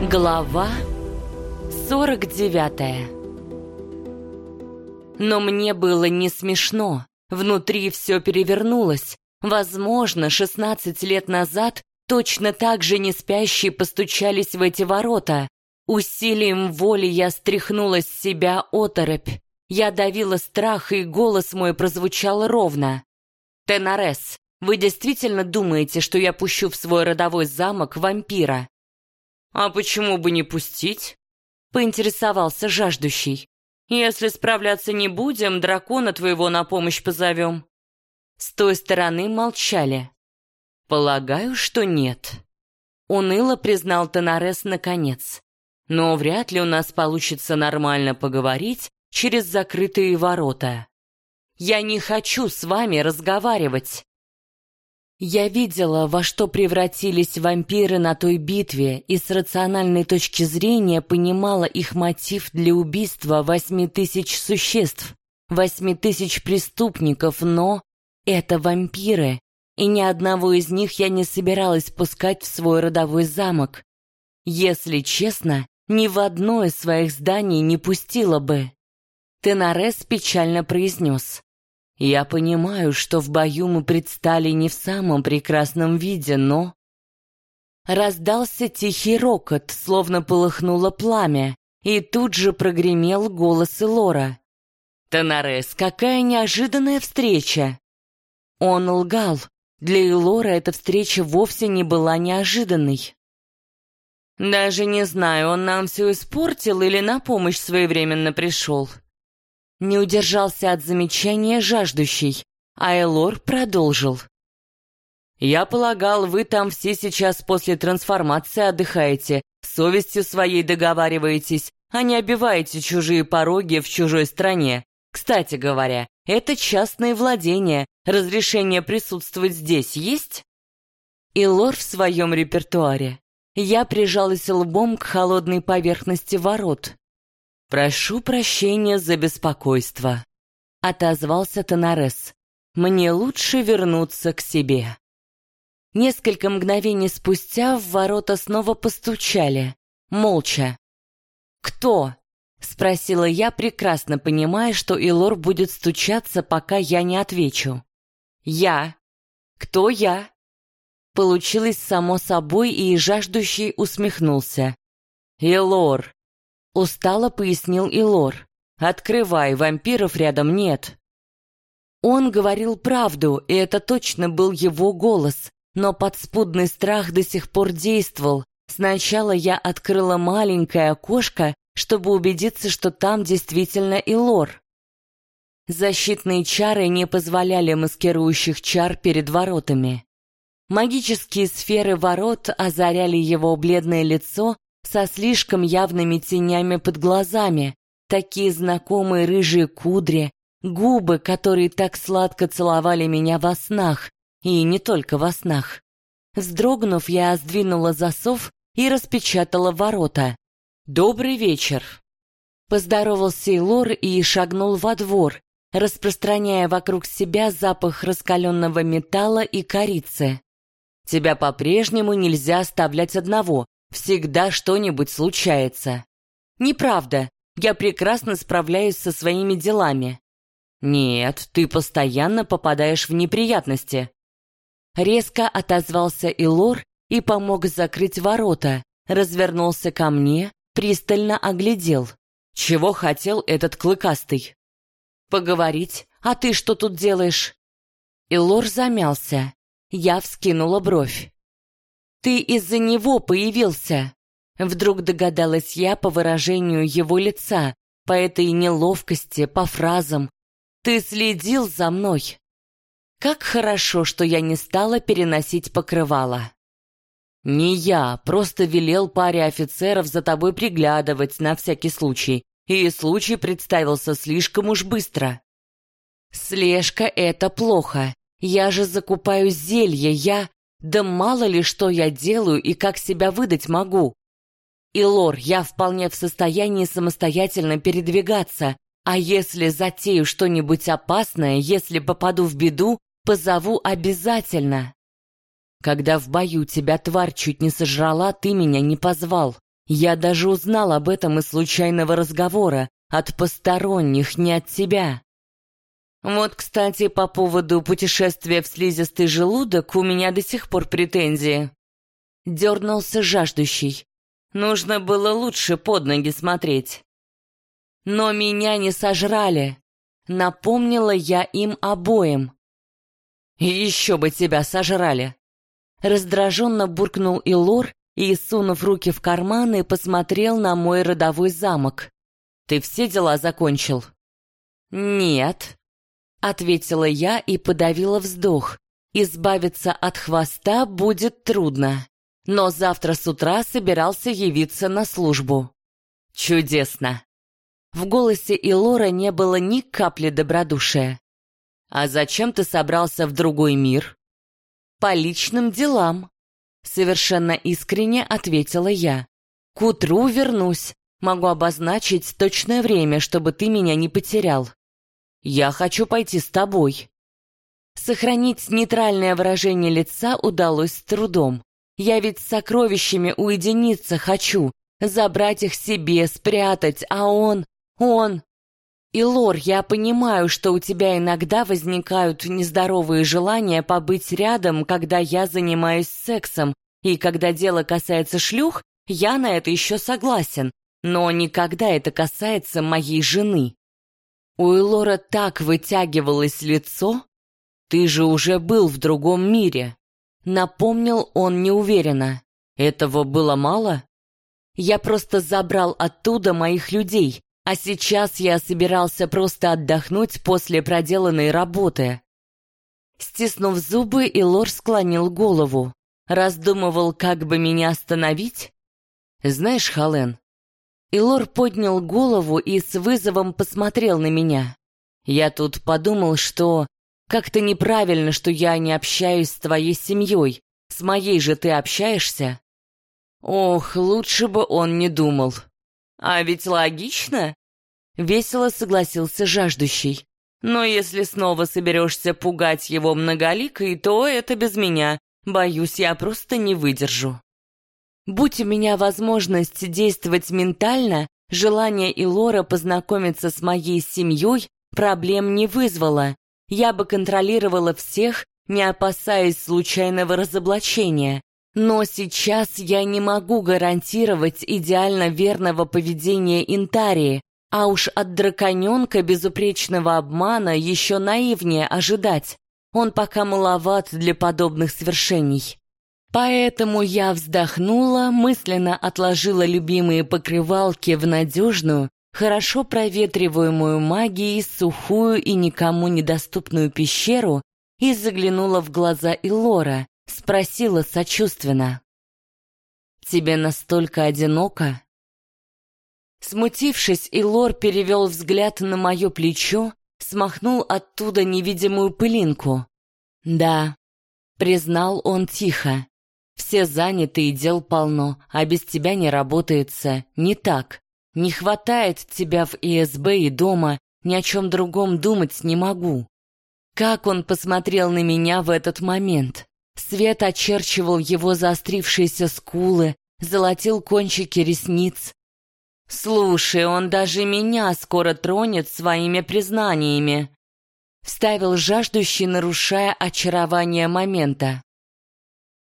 Глава 49 Но мне было не смешно. Внутри все перевернулось. Возможно, 16 лет назад точно так же не спящие постучались в эти ворота. Усилием воли я стряхнула с себя оторопь. Я давила страх, и голос мой прозвучал ровно. «Тенарес, вы действительно думаете, что я пущу в свой родовой замок вампира?» «А почему бы не пустить?» — поинтересовался жаждущий. «Если справляться не будем, дракона твоего на помощь позовем». С той стороны молчали. «Полагаю, что нет». Уныло признал Тонарес наконец. «Но вряд ли у нас получится нормально поговорить через закрытые ворота. Я не хочу с вами разговаривать». Я видела, во что превратились вампиры на той битве, и с рациональной точки зрения понимала их мотив для убийства восьми тысяч существ, восьми тысяч преступников, но это вампиры, и ни одного из них я не собиралась пускать в свой родовой замок. Если честно, ни в одно из своих зданий не пустила бы. Тенарес печально произнес. Я понимаю, что в бою мы предстали не в самом прекрасном виде, но... Раздался тихий рокот, словно полыхнуло пламя, и тут же прогремел голос Элора. «Тонарес, какая неожиданная встреча!» Он лгал. Для Элора эта встреча вовсе не была неожиданной. «Даже не знаю, он нам все испортил или на помощь своевременно пришел», не удержался от замечания жаждущий, а Элор продолжил. «Я полагал, вы там все сейчас после трансформации отдыхаете, совестью своей договариваетесь, а не обиваете чужие пороги в чужой стране. Кстати говоря, это частное владение, разрешение присутствовать здесь есть?» И лор в своем репертуаре. Я прижалась лбом к холодной поверхности ворот. «Прошу прощения за беспокойство», — отозвался Тонарес. «Мне лучше вернуться к себе». Несколько мгновений спустя в ворота снова постучали, молча. «Кто?» — спросила я, прекрасно понимая, что Илор будет стучаться, пока я не отвечу. «Я». «Кто я?» Получилось само собой, и жаждущий усмехнулся. «Илор, Устало пояснил Илор. «Открывай, вампиров рядом нет». Он говорил правду, и это точно был его голос, но подспудный страх до сих пор действовал. Сначала я открыла маленькое окошко, чтобы убедиться, что там действительно Илор. Защитные чары не позволяли маскирующих чар перед воротами. Магические сферы ворот озаряли его бледное лицо, со слишком явными тенями под глазами, такие знакомые рыжие кудри, губы, которые так сладко целовали меня во снах, и не только во снах. Вздрогнув, я сдвинула засов и распечатала ворота. «Добрый вечер!» Поздоровался Илор и шагнул во двор, распространяя вокруг себя запах раскаленного металла и корицы. «Тебя по-прежнему нельзя оставлять одного, Всегда что-нибудь случается. Неправда, я прекрасно справляюсь со своими делами. Нет, ты постоянно попадаешь в неприятности. Резко отозвался Илор и помог закрыть ворота, развернулся ко мне, пристально оглядел. Чего хотел этот клыкастый? Поговорить, а ты что тут делаешь? Илор замялся. Я вскинула бровь. Ты из-за него появился!» Вдруг догадалась я по выражению его лица, по этой неловкости, по фразам. «Ты следил за мной!» Как хорошо, что я не стала переносить покрывало. «Не я, просто велел паре офицеров за тобой приглядывать на всякий случай, и случай представился слишком уж быстро». «Слежка — это плохо. Я же закупаю зелье, я...» Да мало ли что я делаю и как себя выдать могу. И лор, я вполне в состоянии самостоятельно передвигаться, а если затею что-нибудь опасное, если попаду в беду, позову обязательно. Когда в бою тебя тварь чуть не сожрала, ты меня не позвал. Я даже узнал об этом из случайного разговора, от посторонних, не от тебя. Вот, кстати, по поводу путешествия в слизистый желудок у меня до сих пор претензии. Дернулся жаждущий. Нужно было лучше под ноги смотреть. Но меня не сожрали. Напомнила я им обоим. «Еще бы тебя сожрали!» Раздраженно буркнул Илор и, сунув руки в карманы, посмотрел на мой родовой замок. «Ты все дела закончил?» «Нет», — ответила я и подавила вздох. «Избавиться от хвоста будет трудно, но завтра с утра собирался явиться на службу». «Чудесно!» В голосе Илора не было ни капли добродушия. «А зачем ты собрался в другой мир?» «По личным делам», — совершенно искренне ответила я. «К утру вернусь. Могу обозначить точное время, чтобы ты меня не потерял. Я хочу пойти с тобой». Сохранить нейтральное выражение лица удалось с трудом. Я ведь с сокровищами уединиться хочу, забрать их себе, спрятать, а он... он... И, Лор, я понимаю, что у тебя иногда возникают нездоровые желания побыть рядом, когда я занимаюсь сексом, и когда дело касается шлюх, я на это еще согласен, но никогда это касается моей жены. У Элора так вытягивалось лицо. Ты же уже был в другом мире. Напомнил он неуверенно. Этого было мало? Я просто забрал оттуда моих людей, а сейчас я собирался просто отдохнуть после проделанной работы. Стиснув зубы, Илор склонил голову. Раздумывал, как бы меня остановить. «Знаешь, Хален...» Илор поднял голову и с вызовом посмотрел на меня. «Я тут подумал, что... Как-то неправильно, что я не общаюсь с твоей семьей. С моей же ты общаешься?» Ох, лучше бы он не думал. А ведь логично. Весело согласился жаждущий. Но если снова соберешься пугать его многоликой, то это без меня. Боюсь, я просто не выдержу. Будь у меня возможность действовать ментально, желание Илора познакомиться с моей семьей проблем не вызвало. Я бы контролировала всех, не опасаясь случайного разоблачения. Но сейчас я не могу гарантировать идеально верного поведения Интарии, а уж от драконенка безупречного обмана еще наивнее ожидать. Он пока маловат для подобных свершений. Поэтому я вздохнула, мысленно отложила любимые покрывалки в надежную, хорошо проветриваемую магией сухую и никому недоступную пещеру и заглянула в глаза Илора, спросила сочувственно. «Тебе настолько одиноко?» Смутившись, Илор перевел взгляд на мое плечо, смахнул оттуда невидимую пылинку. «Да», — признал он тихо, — «все заняты и дел полно, а без тебя не работается, не так. Не хватает тебя в ИСБ и дома, ни о чем другом думать не могу». Как он посмотрел на меня в этот момент? Свет очерчивал его заострившиеся скулы, золотил кончики ресниц. «Слушай, он даже меня скоро тронет своими признаниями», — вставил жаждущий, нарушая очарование момента.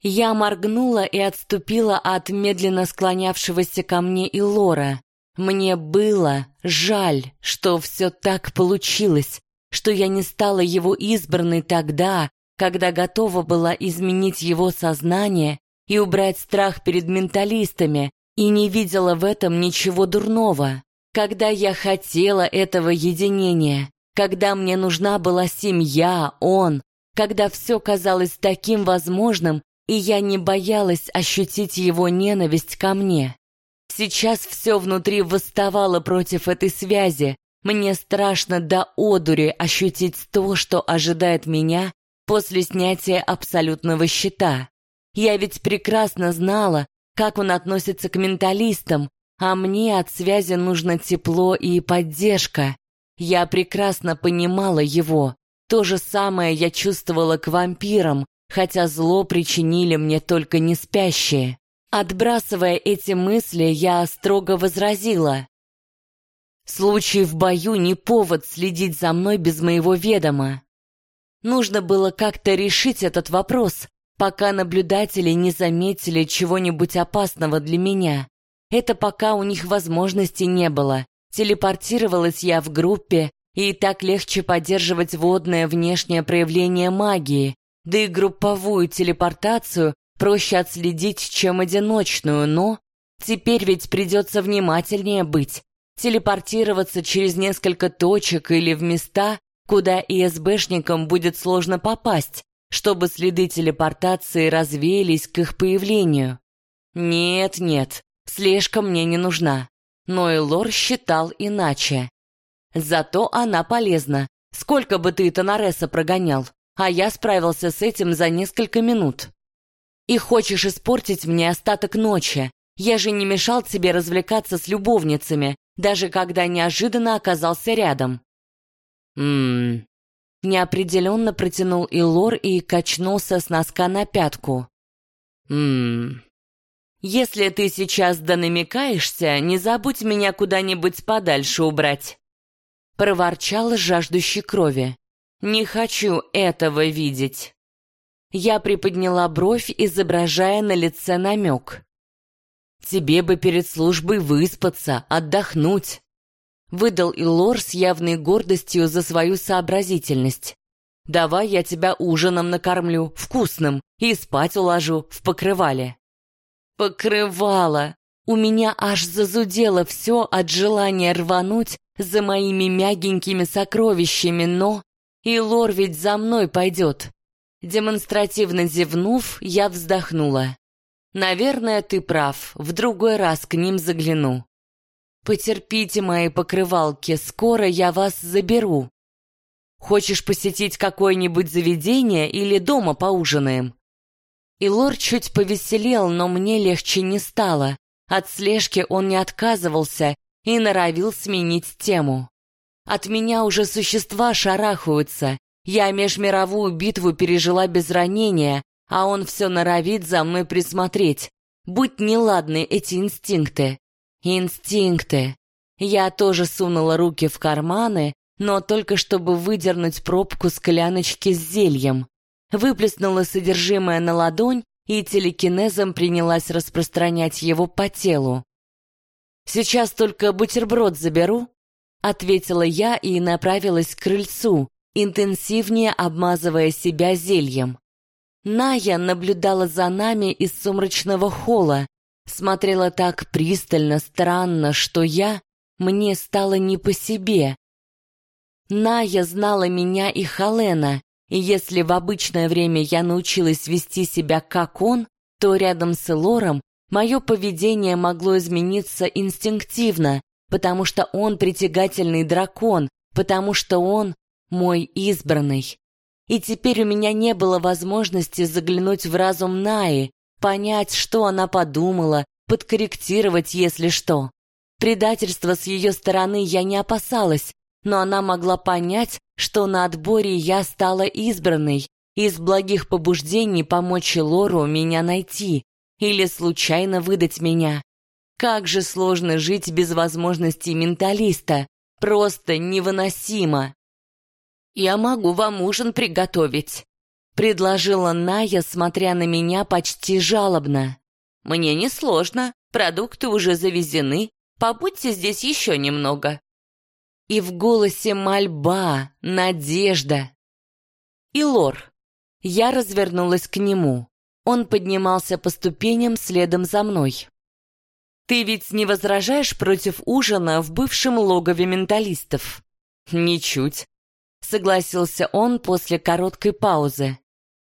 Я моргнула и отступила от медленно склонявшегося ко мне Илора. Мне было жаль, что все так получилось, что я не стала его избранной тогда, когда готова была изменить его сознание и убрать страх перед менталистами, и не видела в этом ничего дурного. Когда я хотела этого единения, когда мне нужна была семья, он, когда все казалось таким возможным, и я не боялась ощутить его ненависть ко мне. Сейчас все внутри восставало против этой связи. Мне страшно до одури ощутить то, что ожидает меня после снятия абсолютного щита. Я ведь прекрасно знала, как он относится к менталистам, а мне от связи нужно тепло и поддержка. Я прекрасно понимала его. То же самое я чувствовала к вампирам, хотя зло причинили мне только не спящие. Отбрасывая эти мысли, я строго возразила. Случай в бою не повод следить за мной без моего ведома. Нужно было как-то решить этот вопрос, пока наблюдатели не заметили чего-нибудь опасного для меня. Это пока у них возможности не было. Телепортировалась я в группе, и так легче поддерживать водное внешнее проявление магии, да и групповую телепортацию проще отследить, чем одиночную, но теперь ведь придется внимательнее быть, телепортироваться через несколько точек или в места, куда ИСБшникам будет сложно попасть, чтобы следы телепортации развеялись к их появлению. Нет, нет, слежка мне не нужна. Но и Лор считал иначе. Зато она полезна. Сколько бы ты Тонареса прогонял, а я справился с этим за несколько минут. И хочешь испортить мне остаток ночи. Я же не мешал тебе развлекаться с любовницами, даже когда неожиданно оказался рядом. Ммм. Неопределенно протянул Илор и качнулся с носка на пятку. Ммм. Если ты сейчас донамекаешься, не забудь меня куда-нибудь подальше убрать. Проворчал жаждущий крови. Не хочу этого видеть. Я приподняла бровь, изображая на лице намек. «Тебе бы перед службой выспаться, отдохнуть», — выдал Илор с явной гордостью за свою сообразительность. «Давай я тебя ужином накормлю, вкусным, и спать уложу в покрывале». «Покрывало!» У меня аж зазудело все от желания рвануть за моими мягенькими сокровищами, но... И Лор ведь за мной пойдет. Демонстративно зевнув, я вздохнула. Наверное, ты прав, в другой раз к ним загляну. Потерпите мои покрывалки, скоро я вас заберу. Хочешь посетить какое-нибудь заведение или дома поужинаем? И лор чуть повеселел, но мне легче не стало. От слежки он не отказывался и норовил сменить тему. От меня уже существа шарахаются, я межмировую битву пережила без ранения, а он все норовит за мной присмотреть. Будь неладны эти инстинкты. Инстинкты. Я тоже сунула руки в карманы, но только чтобы выдернуть пробку скляночки с зельем. Выплеснула содержимое на ладонь и телекинезом принялась распространять его по телу. «Сейчас только бутерброд заберу», — ответила я и направилась к крыльцу, интенсивнее обмазывая себя зельем. Ная наблюдала за нами из сумрачного холла, смотрела так пристально, странно, что я, мне стало не по себе. Ная знала меня и Халена, и если в обычное время я научилась вести себя как он, то рядом с Элором мое поведение могло измениться инстинктивно, потому что он притягательный дракон, потому что он мой избранный. И теперь у меня не было возможности заглянуть в разум Наи, понять, что она подумала, подкорректировать, если что. Предательства с ее стороны я не опасалась, но она могла понять, что на отборе я стала избранной, из благих побуждений помочь Лору меня найти или случайно выдать меня. Как же сложно жить без возможности менталиста, просто невыносимо. «Я могу вам ужин приготовить», — предложила Ная, смотря на меня почти жалобно. «Мне несложно, продукты уже завезены, побудьте здесь еще немного». И в голосе мольба, надежда. И Лор. Я развернулась к нему. Он поднимался по ступеням следом за мной. «Ты ведь не возражаешь против ужина в бывшем логове менталистов?» «Ничуть согласился он после короткой паузы.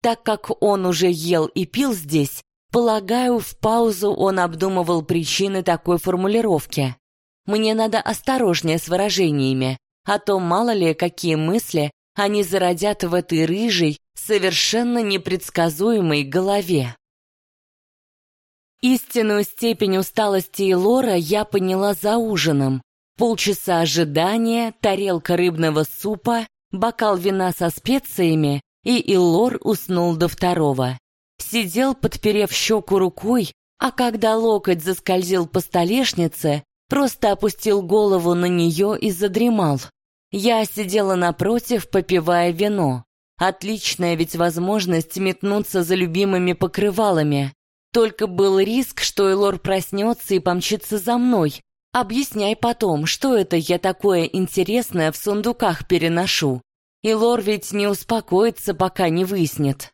Так как он уже ел и пил здесь, полагаю, в паузу он обдумывал причины такой формулировки. Мне надо осторожнее с выражениями, а то мало ли какие мысли они зародят в этой рыжей, совершенно непредсказуемой голове. Истинную степень усталости и лора я поняла за ужином. Полчаса ожидания, тарелка рыбного супа, бокал вина со специями, и Иллор уснул до второго. Сидел, подперев щеку рукой, А когда локоть заскользил по столешнице, просто опустил голову на нее и задремал. Я сидела напротив, попивая вино. Отличная ведь возможность метнуться за любимыми покрывалами. Только был риск, что Элор проснется и помчится за мной. Объясняй потом, что это я такое интересное в сундуках переношу. Элор ведь не успокоится, пока не выяснит.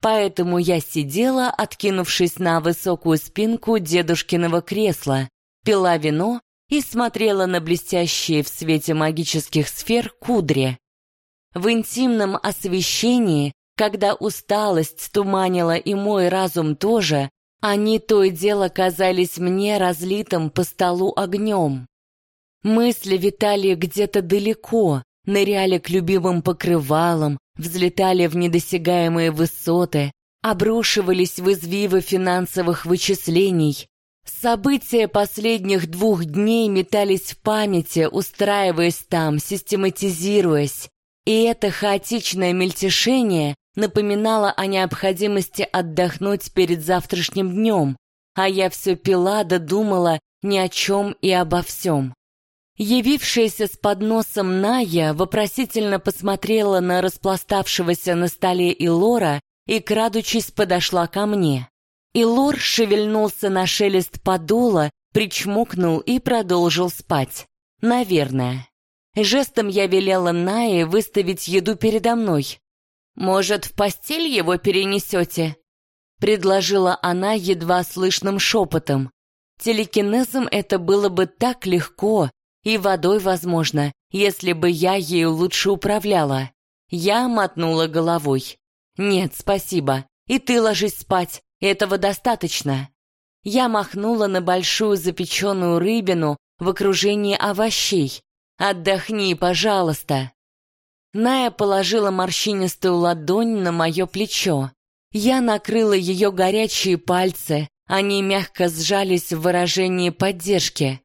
Поэтому я сидела, откинувшись на высокую спинку дедушкиного кресла, пила вино и смотрела на блестящие в свете магических сфер кудри. В интимном освещении, когда усталость туманила и мой разум тоже, они то и дело казались мне разлитым по столу огнем. Мысли витали где-то далеко, ныряли к любимым покрывалам, взлетали в недосягаемые высоты, обрушивались в извивы финансовых вычислений, События последних двух дней метались в памяти, устраиваясь там, систематизируясь. И это хаотичное мельтешение напоминало о необходимости отдохнуть перед завтрашним днем, а я все пила да думала ни о чем и обо всем. Явившаяся с подносом Ная вопросительно посмотрела на распластавшегося на столе Илора и, крадучись, подошла ко мне. И Лор шевельнулся на шелест подола, причмокнул и продолжил спать. Наверное. Жестом я велела Нае выставить еду передо мной. «Может, в постель его перенесете?» Предложила она едва слышным шепотом. Телекинезом это было бы так легко, и водой, возможно, если бы я ею лучше управляла. Я мотнула головой. «Нет, спасибо. И ты ложись спать. Этого достаточно. Я махнула на большую запеченную рыбину в окружении овощей. «Отдохни, пожалуйста». Ная положила морщинистую ладонь на мое плечо. Я накрыла ее горячие пальцы, они мягко сжались в выражении поддержки.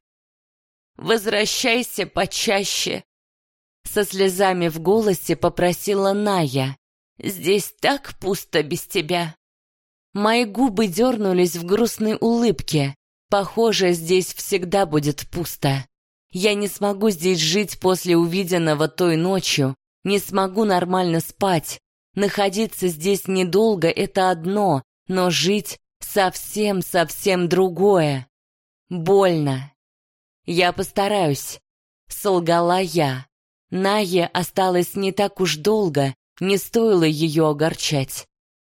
«Возвращайся почаще», — со слезами в голосе попросила Ная. «Здесь так пусто без тебя». Мои губы дернулись в грустной улыбке. Похоже, здесь всегда будет пусто. Я не смогу здесь жить после увиденного той ночью, не смогу нормально спать. Находиться здесь недолго — это одно, но жить совсем-совсем другое. Больно. Я постараюсь. Солгала я. Нае осталось не так уж долго, не стоило ее огорчать.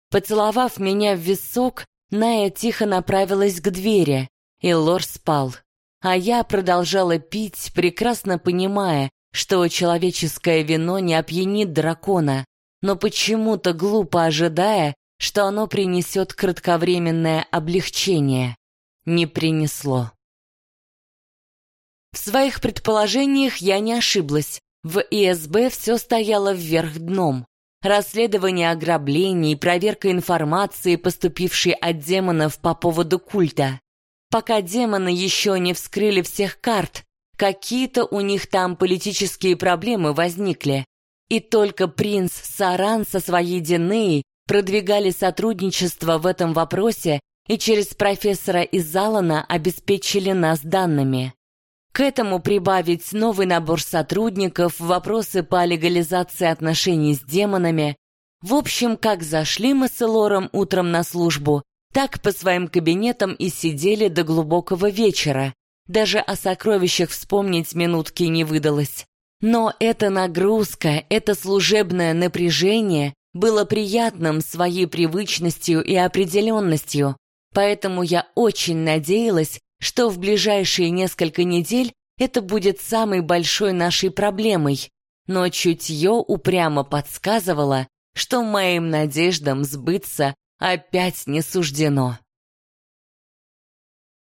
Поцеловав меня в висок, Ная тихо направилась к двери, и Лор спал. А я продолжала пить, прекрасно понимая, что человеческое вино не опьянит дракона, но почему-то глупо ожидая, что оно принесет кратковременное облегчение. Не принесло. В своих предположениях я не ошиблась. В ИСБ все стояло вверх дном расследование ограблений, проверка информации, поступившей от демонов по поводу культа. Пока демоны еще не вскрыли всех карт, какие-то у них там политические проблемы возникли. И только принц Саран со своей Динеей продвигали сотрудничество в этом вопросе и через профессора из Алана обеспечили нас данными. К этому прибавить новый набор сотрудников, вопросы по легализации отношений с демонами. В общем, как зашли мы с Элором утром на службу, так по своим кабинетам и сидели до глубокого вечера. Даже о сокровищах вспомнить минутки не выдалось. Но эта нагрузка, это служебное напряжение было приятным своей привычностью и определенностью, поэтому я очень надеялась, что в ближайшие несколько недель это будет самой большой нашей проблемой, но чутье упрямо подсказывало, что моим надеждам сбыться опять не суждено.